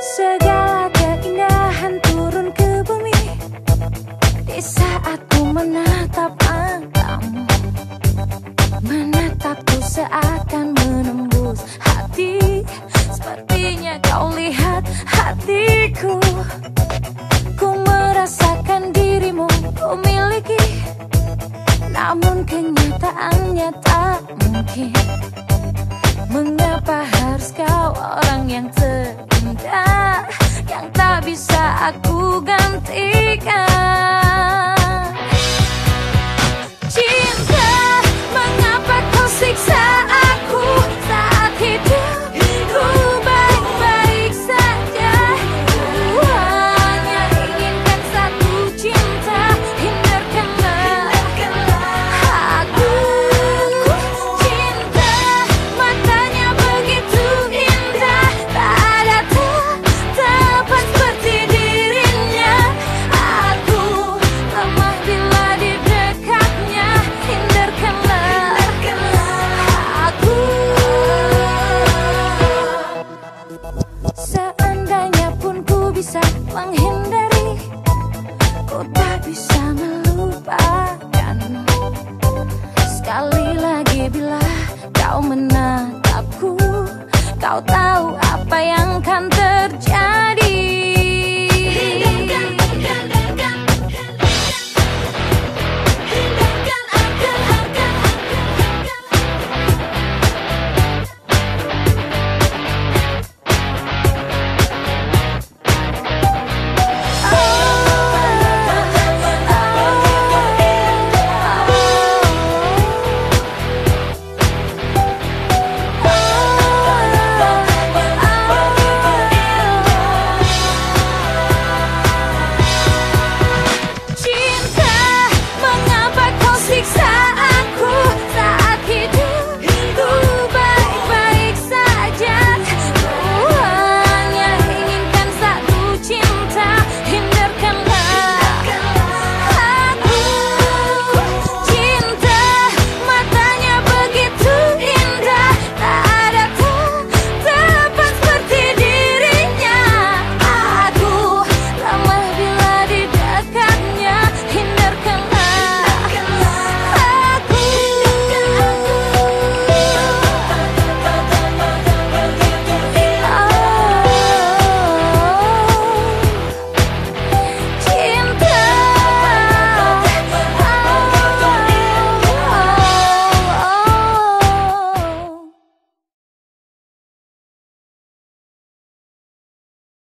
Segala keindahan turun ke bumi. Di saat ku menatap matamu Menatapku seakan menembus hati. Sepertinya kau lihat hatiku. Ku merasakan dirimu ku miliki. Namun kenyataannya tak mungkin. Mengapa harus aku gantikan menghindari Ku tak bisa melupakanmu Sekali lagi bila kau menatapku Kau tahu apa yang akan terjadi